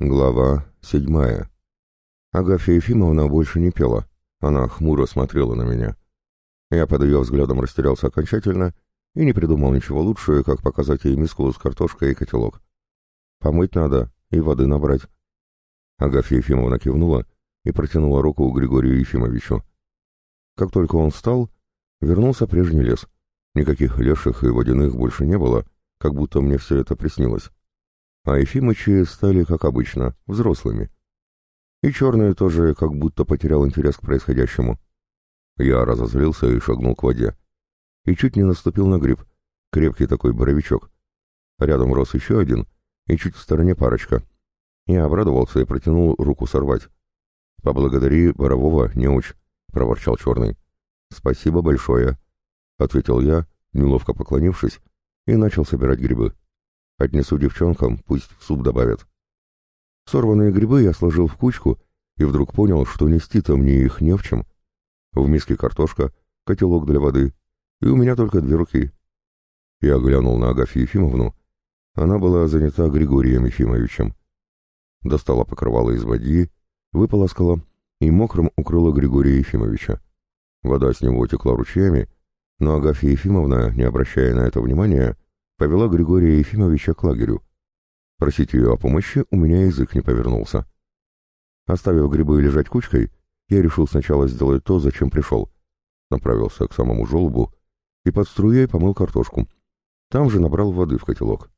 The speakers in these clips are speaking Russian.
Глава седьмая. Агафья Ефимовна больше не пела. Она хмуро смотрела на меня. Я под ее взглядом растерялся окончательно и не придумал ничего лучше, как показать ей миску с картошкой и котелок. Помыть надо и воды набрать. Агафья Ефимовна кивнула и протянула руку Григорию Ефимовичу. Как только он встал, вернулся прежний лес. Никаких леших и водяных больше не было, как будто мне все это приснилось а Ефимычи стали, как обычно, взрослыми. И черный тоже как будто потерял интерес к происходящему. Я разозлился и шагнул к воде. И чуть не наступил на гриб, крепкий такой боровичок. Рядом рос еще один, и чуть в стороне парочка. Я обрадовался и протянул руку сорвать. «Поблагодари Борового, неуч», — проворчал черный. «Спасибо большое», — ответил я, неловко поклонившись, и начал собирать грибы. Отнесу девчонкам, пусть в суп добавят. Сорванные грибы я сложил в кучку и вдруг понял, что нести-то мне их не в чем. В миске картошка, котелок для воды, и у меня только две руки. Я глянул на Агафью Ефимовну. Она была занята Григорием Ефимовичем. Достала покрывало из воды, выполоскала и мокрым укрыла Григория Ефимовича. Вода с него текла ручьями, но Агафья Ефимовна, не обращая на это внимания, повела Григория Ефимовича к лагерю. Просить ее о помощи у меня язык не повернулся. Оставив грибы лежать кучкой, я решил сначала сделать то, зачем пришел. Направился к самому желобу и под струей помыл картошку. Там же набрал воды в котелок.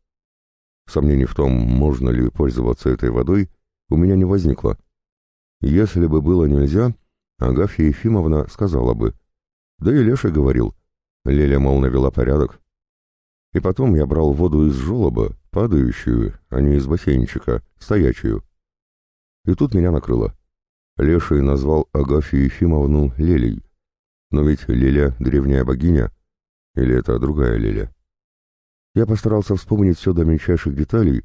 Сомнений в том, можно ли пользоваться этой водой, у меня не возникло. Если бы было нельзя, Агафья Ефимовна сказала бы. Да и Леша говорил. Леля, мол, навела порядок, и потом я брал воду из желоба, падающую, а не из бассейнчика, стоячую. И тут меня накрыло. Леший назвал Агафью Ефимовну Лелей. Но ведь Леля — древняя богиня. Или это другая Леля? Я постарался вспомнить все до мельчайших деталей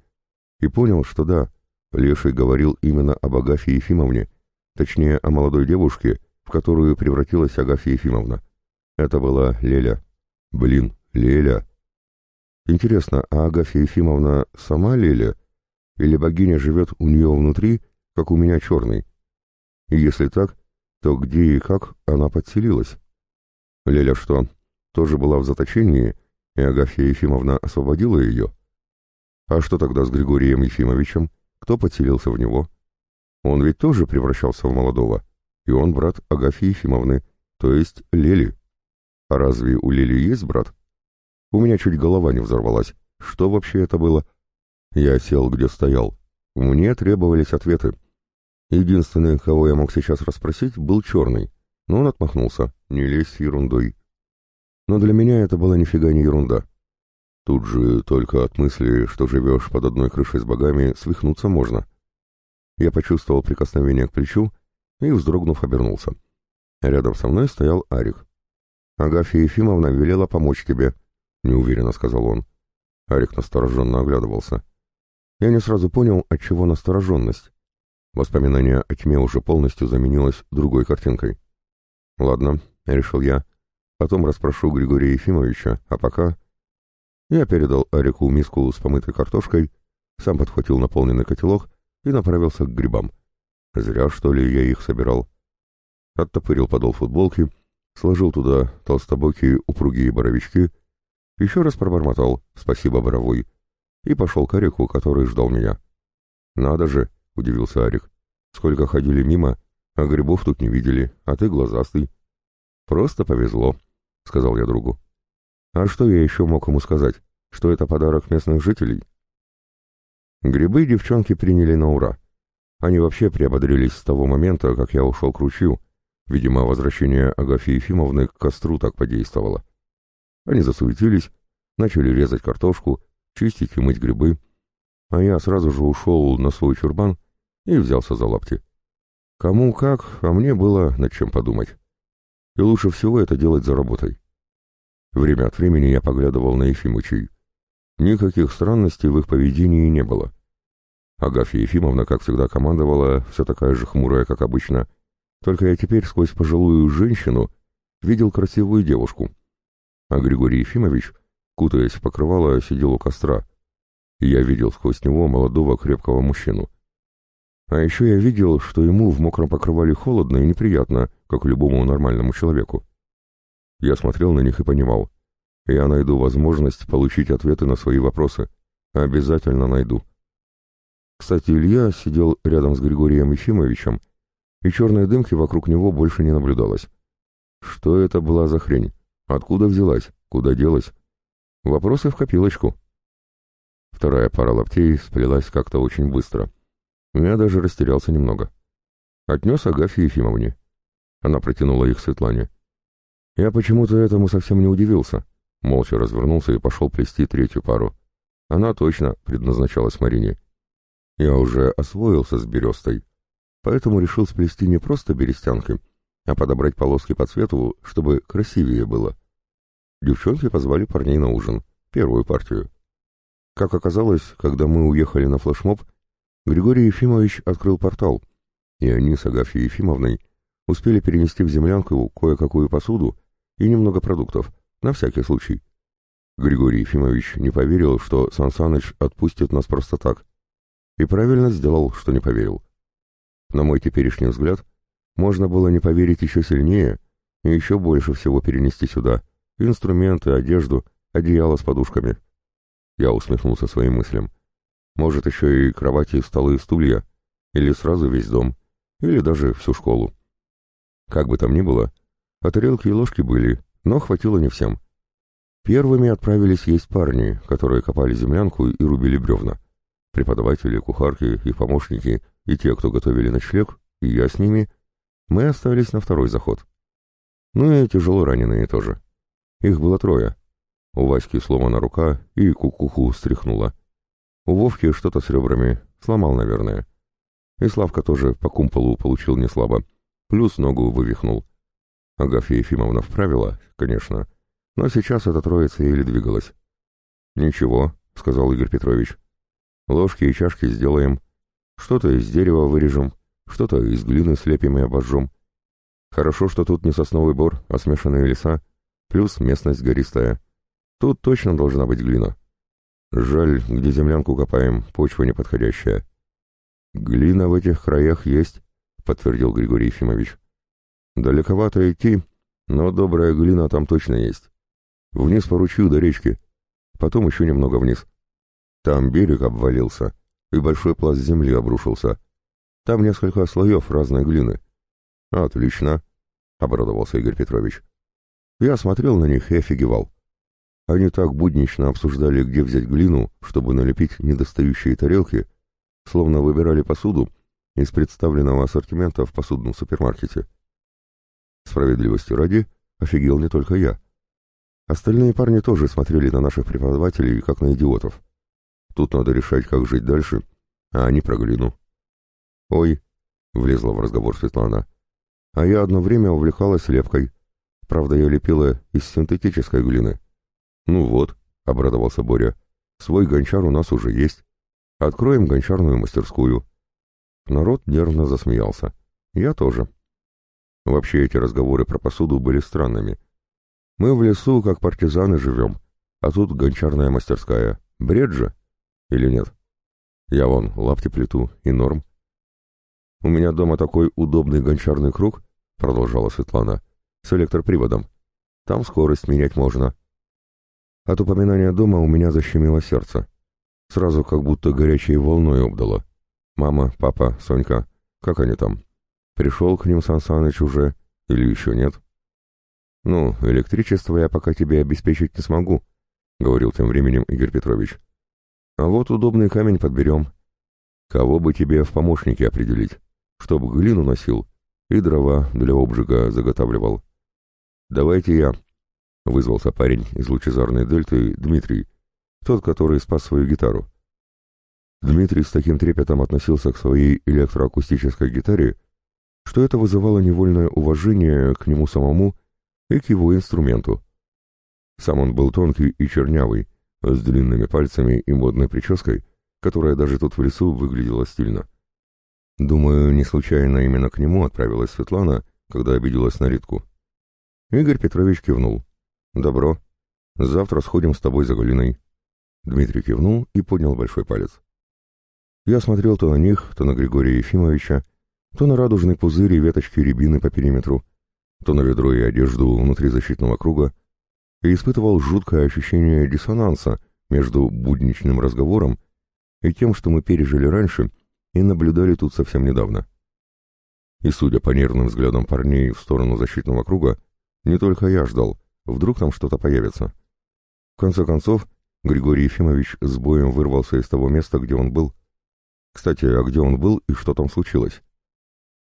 и понял, что да, Леший говорил именно об Агафье Ефимовне, точнее, о молодой девушке, в которую превратилась Агафья Ефимовна. Это была Леля. Блин, Леля. Интересно, а Агафья Ефимовна сама Леля? Или богиня живет у нее внутри, как у меня черный? И если так, то где и как она подселилась? Леля что, тоже была в заточении, и Агафья Ефимовна освободила ее? А что тогда с Григорием Ефимовичем? Кто подселился в него? Он ведь тоже превращался в молодого, и он брат Агафьи Ефимовны, то есть Лели. А разве у Лели есть брат? У меня чуть голова не взорвалась. Что вообще это было? Я сел, где стоял. Мне требовались ответы. Единственный, кого я мог сейчас расспросить, был черный, но он отмахнулся. Не лезь ерундой. Но для меня это была нифига не ерунда. Тут же только от мысли, что живешь под одной крышей с богами, свихнуться можно. Я почувствовал прикосновение к плечу и, вздрогнув, обернулся. Рядом со мной стоял Арик. «Агафья Ефимовна велела помочь тебе», — неуверенно сказал он. Арик настороженно оглядывался. Я не сразу понял, от чего настороженность. Воспоминание о тьме уже полностью заменилось другой картинкой. «Ладно», — решил я. «Потом расспрошу Григория Ефимовича, а пока...» Я передал Арику миску с помытой картошкой, сам подхватил наполненный котелок и направился к грибам. Зря, что ли, я их собирал. Оттопырил подол футболки, сложил туда толстобокие упругие боровички — еще раз пробормотал «Спасибо, Боровой» и пошел к Арику, который ждал меня. «Надо же!» — удивился Арик. «Сколько ходили мимо, а грибов тут не видели, а ты глазастый». «Просто повезло», — сказал я другу. «А что я еще мог ему сказать? Что это подарок местных жителей?» Грибы девчонки приняли на ура. Они вообще приободрились с того момента, как я ушел к ручью. Видимо, возвращение Агафьи Ефимовны к костру так подействовало. Они засуетились, начали резать картошку, чистить и мыть грибы, а я сразу же ушел на свой чурбан и взялся за лапти. Кому как, а мне было над чем подумать. И лучше всего это делать за работой. Время от времени я поглядывал на Ефимычей. Никаких странностей в их поведении не было. Агафья Ефимовна, как всегда, командовала, все такая же хмурая, как обычно, только я теперь сквозь пожилую женщину видел красивую девушку — а Григорий Ефимович, кутаясь в покрывало, сидел у костра, и я видел сквозь него молодого крепкого мужчину. А еще я видел, что ему в мокром покрывале холодно и неприятно, как любому нормальному человеку. Я смотрел на них и понимал. Я найду возможность получить ответы на свои вопросы. Обязательно найду. Кстати, Илья сидел рядом с Григорием Ефимовичем, и черной дымки вокруг него больше не наблюдалось. Что это была за хрень? Откуда взялась? Куда делась? Вопросы в копилочку. Вторая пара лаптей сплелась как-то очень быстро. Я даже растерялся немного. Отнес Агафье Ефимовне. Она протянула их Светлане. Я почему-то этому совсем не удивился. Молча развернулся и пошел плести третью пару. Она точно предназначалась Марине. Я уже освоился с берестой, поэтому решил сплести не просто берестянки, а подобрать полоски по цвету, чтобы красивее было. Девчонки позвали парней на ужин, первую партию. Как оказалось, когда мы уехали на флешмоб, Григорий Ефимович открыл портал, и они с Агафьей Ефимовной успели перенести в землянку кое-какую посуду и немного продуктов, на всякий случай. Григорий Ефимович не поверил, что Сан отпустит нас просто так, и правильно сделал, что не поверил. На мой теперешний взгляд, можно было не поверить еще сильнее и еще больше всего перенести сюда инструменты, одежду, одеяло с подушками. Я усмехнулся своим мыслям. Может, еще и кровати, столы и стулья, или сразу весь дом, или даже всю школу. Как бы там ни было, а тарелки и ложки были, но хватило не всем. Первыми отправились есть парни, которые копали землянку и рубили бревна преподаватели, кухарки, их помощники и те, кто готовили ночлег, и я с ними, мы остались на второй заход. Ну и тяжело раненые тоже. Их было трое. У Васьки сломана рука и кукуху стряхнула. У Вовки что-то с ребрами, сломал, наверное. И Славка тоже по кумполу получил неслабо, плюс ногу вывихнул. Агафья Ефимовна вправила, конечно, но сейчас эта троица еле двигалась. «Ничего», — сказал Игорь Петрович, Ложки и чашки сделаем. Что-то из дерева вырежем, что-то из глины слепим и обожжем. Хорошо, что тут не сосновый бор, а смешанные леса, плюс местность гористая. Тут точно должна быть глина. Жаль, где землянку копаем, почва неподходящая. Глина в этих краях есть, подтвердил Григорий Ефимович. Далековато идти, но добрая глина там точно есть. Вниз по ручью до речки, потом еще немного вниз. Там берег обвалился, и большой пласт земли обрушился. Там несколько слоев разной глины. «Отлично», — обрадовался Игорь Петрович. Я смотрел на них и офигевал. Они так буднично обсуждали, где взять глину, чтобы налепить недостающие тарелки, словно выбирали посуду из представленного ассортимента в посудном супермаркете. Справедливости ради, офигел не только я. Остальные парни тоже смотрели на наших преподавателей, как на идиотов. Тут надо решать, как жить дальше, а они про глину. «Ой», — влезла в разговор Светлана, — «а я одно время увлекалась лепкой. Правда, я лепила из синтетической глины». «Ну вот», — обрадовался Боря, — «свой гончар у нас уже есть. Откроем гончарную мастерскую». Народ нервно засмеялся. Я тоже. Вообще эти разговоры про посуду были странными. Мы в лесу, как партизаны, живем, а тут гончарная мастерская. Бред же. Или нет? Я вон лапти плиту и норм. У меня дома такой удобный гончарный круг, продолжала Светлана, с электроприводом. Там скорость менять можно. От упоминания дома у меня защемило сердце. Сразу как будто горячей волной обдало. Мама, папа, Сонька, как они там? Пришел к ним Сан уже или еще нет? Ну, электричество я пока тебе обеспечить не смогу, говорил тем временем Игорь Петрович. А вот удобный камень подберем. Кого бы тебе в помощники определить, чтоб глину носил и дрова для обжига заготавливал. Давайте я, — вызвался парень из лучезарной дельты Дмитрий, тот, который спас свою гитару. Дмитрий с таким трепетом относился к своей электроакустической гитаре, что это вызывало невольное уважение к нему самому и к его инструменту. Сам он был тонкий и чернявый, с длинными пальцами и модной прической, которая даже тут в лесу выглядела стильно. Думаю, не случайно именно к нему отправилась Светлана, когда обиделась на Ритку. Игорь Петрович кивнул. «Добро. Завтра сходим с тобой за Галиной». Дмитрий кивнул и поднял большой палец. Я смотрел то на них, то на Григория Ефимовича, то на радужный пузырь и веточки рябины по периметру, то на ведро и одежду внутри защитного круга, и испытывал жуткое ощущение диссонанса между будничным разговором и тем, что мы пережили раньше и наблюдали тут совсем недавно. И, судя по нервным взглядам парней в сторону защитного круга, не только я ждал, вдруг там что-то появится. В конце концов, Григорий Ефимович с боем вырвался из того места, где он был. Кстати, а где он был и что там случилось?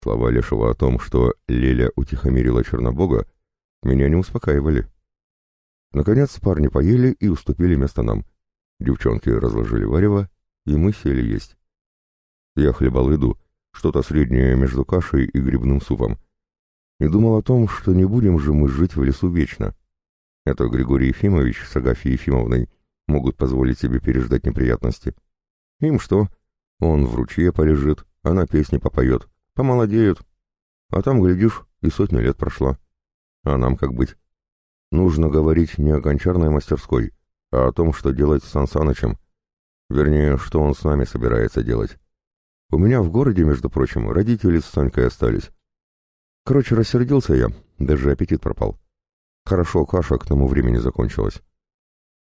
Слова Лешего о том, что Леля утихомирила Чернобога, меня не успокаивали. Наконец парни поели и уступили место нам. Девчонки разложили варево, и мы сели есть. Я хлебал еду, что-то среднее между кашей и грибным супом. И думал о том, что не будем же мы жить в лесу вечно. Это Григорий Ефимович с Агафьей Ефимовной могут позволить себе переждать неприятности. Им что? Он в ручье полежит, она песни попоет, помолодеют. А там, глядишь, и сотня лет прошла. А нам как быть? Нужно говорить не о гончарной мастерской, а о том, что делать с Сан Санычем. Вернее, что он с нами собирается делать. У меня в городе, между прочим, родители с Сонькой остались. Короче, рассердился я, даже аппетит пропал. Хорошо, каша к тому времени закончилась.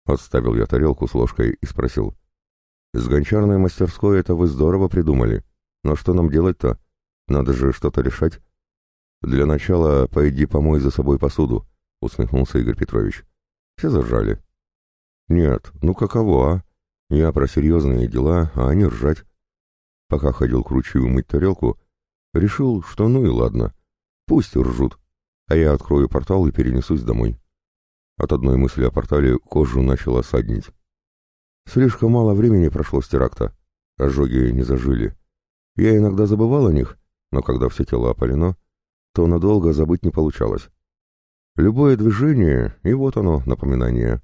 Отставил я тарелку с ложкой и спросил. «С гончарной мастерской это вы здорово придумали. Но что нам делать-то? Надо же что-то решать». «Для начала пойди помой за собой посуду», — усмехнулся Игорь Петрович. Все зажали. «Нет, ну каково, а? Я про серьезные дела, а они ржать». Пока ходил к ручью мыть тарелку, решил, что ну и ладно. Пусть ржут, а я открою портал и перенесусь домой. От одной мысли о портале кожу начала саднить. Слишком мало времени прошло с теракта. Ожоги не зажили. Я иногда забывал о них, но когда все тело опалено, то надолго забыть не получалось. Любое движение, и вот оно, напоминание.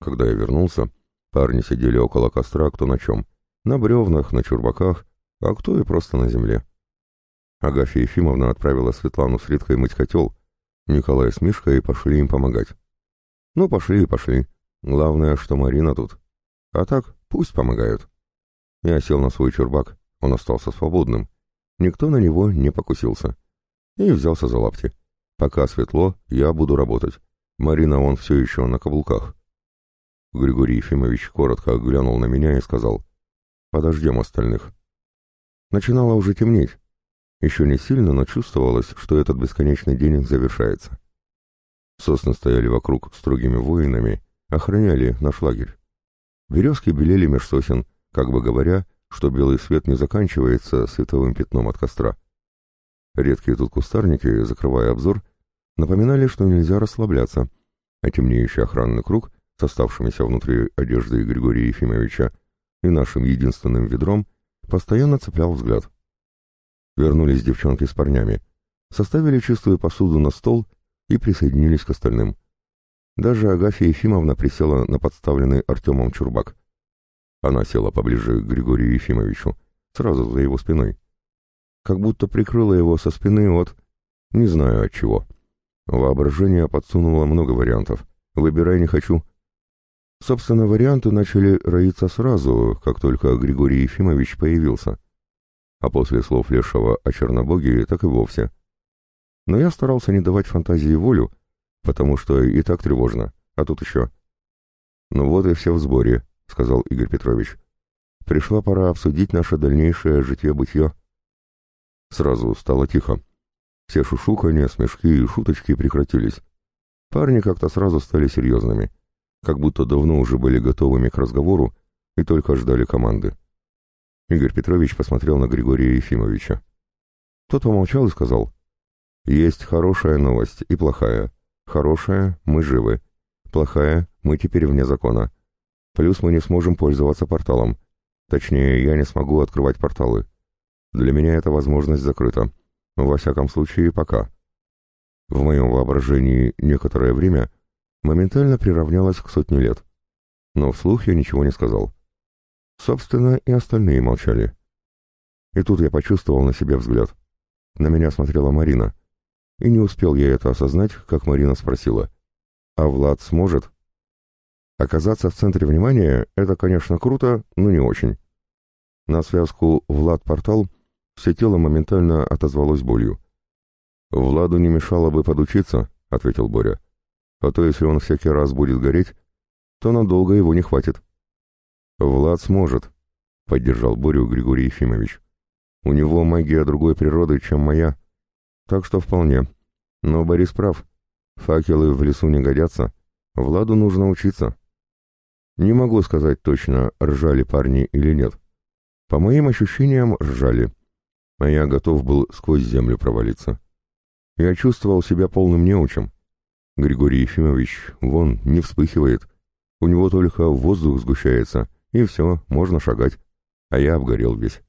Когда я вернулся, парни сидели около костра кто на чем. На бревнах, на чурбаках, а кто и просто на земле. Агафья Ефимовна отправила Светлану с Риткой мыть котел. Николай с Мишкой пошли им помогать. Ну, пошли и пошли. Главное, что Марина тут. А так, пусть помогают. Я сел на свой чурбак, он остался свободным. Никто на него не покусился. И взялся за лапти. Пока светло, я буду работать. Марина, он все еще на каблуках. Григорий Ефимович коротко глянул на меня и сказал, «Подождем остальных». Начинало уже темнеть. Еще не сильно, но чувствовалось, что этот бесконечный день завершается. Сосны стояли вокруг строгими воинами, охраняли наш лагерь. Березки белели меж сосен, как бы говоря, что белый свет не заканчивается световым пятном от костра. Редкие тут кустарники, закрывая обзор, напоминали, что нельзя расслабляться, а темнеющий охранный круг с оставшимися внутри одежды Григория Ефимовича и нашим единственным ведром постоянно цеплял взгляд. Вернулись девчонки с парнями, составили чистую посуду на стол и присоединились к остальным. Даже Агафья Ефимовна присела на подставленный Артемом чурбак. Она села поближе к Григорию Ефимовичу, сразу за его спиной. Как будто прикрыла его со спины от... Не знаю от чего. Воображение подсунуло много вариантов. Выбирай не хочу. Собственно, варианты начали роиться сразу, как только Григорий Ефимович появился. А после слов Лешего о Чернобоге так и вовсе но я старался не давать фантазии волю, потому что и так тревожно, а тут еще. «Ну вот и все в сборе», — сказал Игорь Петрович. «Пришла пора обсудить наше дальнейшее житье-бытие». Сразу стало тихо. Все шушукания, смешки и шуточки прекратились. Парни как-то сразу стали серьезными, как будто давно уже были готовыми к разговору и только ждали команды. Игорь Петрович посмотрел на Григория Ефимовича. Тот помолчал и сказал, есть хорошая новость и плохая. Хорошая — мы живы. Плохая — мы теперь вне закона. Плюс мы не сможем пользоваться порталом. Точнее, я не смогу открывать порталы. Для меня эта возможность закрыта. Во всяком случае, пока. В моем воображении некоторое время моментально приравнялось к сотне лет. Но вслух я ничего не сказал. Собственно, и остальные молчали. И тут я почувствовал на себе взгляд. На меня смотрела Марина. И не успел я это осознать, как Марина спросила. «А Влад сможет?» Оказаться в центре внимания — это, конечно, круто, но не очень. На связку «Влад-портал» все тело моментально отозвалось болью. «Владу не мешало бы подучиться», — ответил Боря. «А то, если он всякий раз будет гореть, то надолго его не хватит». «Влад сможет», — поддержал Борю Григорий Ефимович. «У него магия другой природы, чем моя, так что вполне. Но Борис прав. Факелы в лесу не годятся. Владу нужно учиться». Не могу сказать точно, ржали парни или нет. По моим ощущениям, ржали. А я готов был сквозь землю провалиться. Я чувствовал себя полным неучем. Григорий Ефимович, вон, не вспыхивает. У него только воздух сгущается, и все, можно шагать. А я обгорел весь.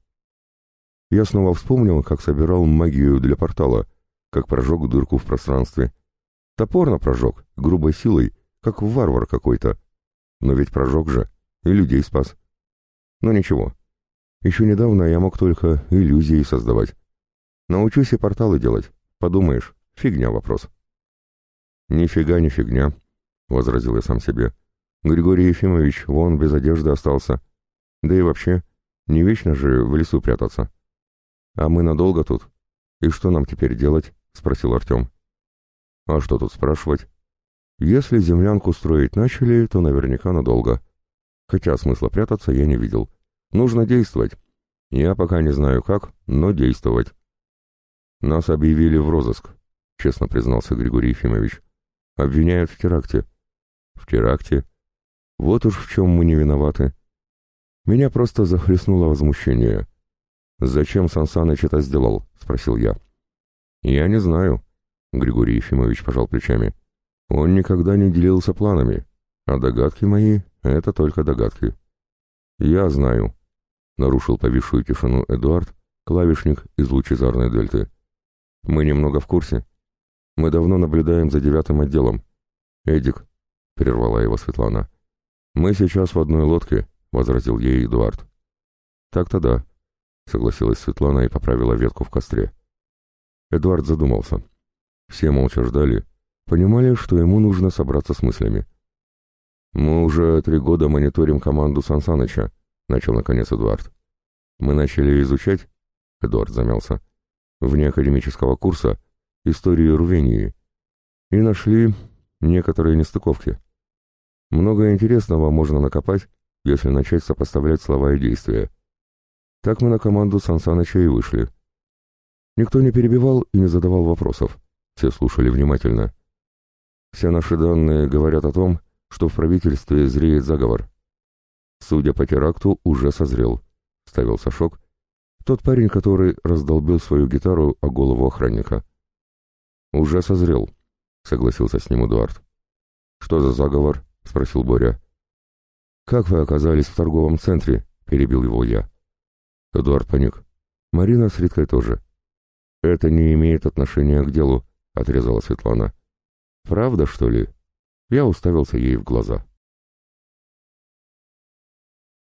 Я снова вспомнил, как собирал магию для портала, как прожег дырку в пространстве. Топорно прожег, грубой силой, как варвар какой-то. Но ведь прожег же, и людей спас. Но ничего. Еще недавно я мог только иллюзии создавать. Научусь и порталы делать. Подумаешь, фигня вопрос. «Нифига не фигня», — возразил я сам себе. «Григорий Ефимович вон без одежды остался. Да и вообще, не вечно же в лесу прятаться». «А мы надолго тут? И что нам теперь делать?» — спросил Артем. «А что тут спрашивать? Если землянку строить начали, то наверняка надолго. Хотя смысла прятаться я не видел. Нужно действовать. Я пока не знаю как, но действовать. Нас объявили в розыск, честно признался Григорий Ефимович. Обвиняют в теракте. В теракте? Вот уж в чем мы не виноваты. Меня просто захлестнуло возмущение. «Зачем Сансаныч это сделал?» — спросил я. «Я не знаю», — Григорий Ефимович пожал плечами. Он никогда не делился планами, а догадки мои — это только догадки. «Я знаю», — нарушил повисшую тишину Эдуард, клавишник из лучезарной дельты. «Мы немного в курсе. Мы давно наблюдаем за девятым отделом. Эдик», — прервала его Светлана. «Мы сейчас в одной лодке», — возразил ей Эдуард. «Так-то да», — согласилась Светлана и поправила ветку в костре. Эдуард задумался. Все молча ждали, понимали, что ему нужно собраться с мыслями. «Мы уже три года мониторим команду Сансаныча», — начал наконец Эдуард. «Мы начали изучать», — Эдуард замялся, — «вне академического курса историю Рувении и нашли некоторые нестыковки. Много интересного можно накопать, если начать сопоставлять слова и действия. Так мы на команду Сансаныча и вышли. Никто не перебивал и не задавал вопросов. Все слушали внимательно. Все наши данные говорят о том, что в правительстве зреет заговор. Судя по теракту, уже созрел, — ставил Сашок, тот парень, который раздолбил свою гитару о голову охранника. «Уже созрел», — согласился с ним Эдуард. «Что за заговор?» — спросил Боря. «Как вы оказались в торговом центре?» — перебил его я. Эдуард паник. «Марина с Риткой тоже». «Это не имеет отношения к делу», — отрезала Светлана. «Правда, что ли?» Я уставился ей в глаза.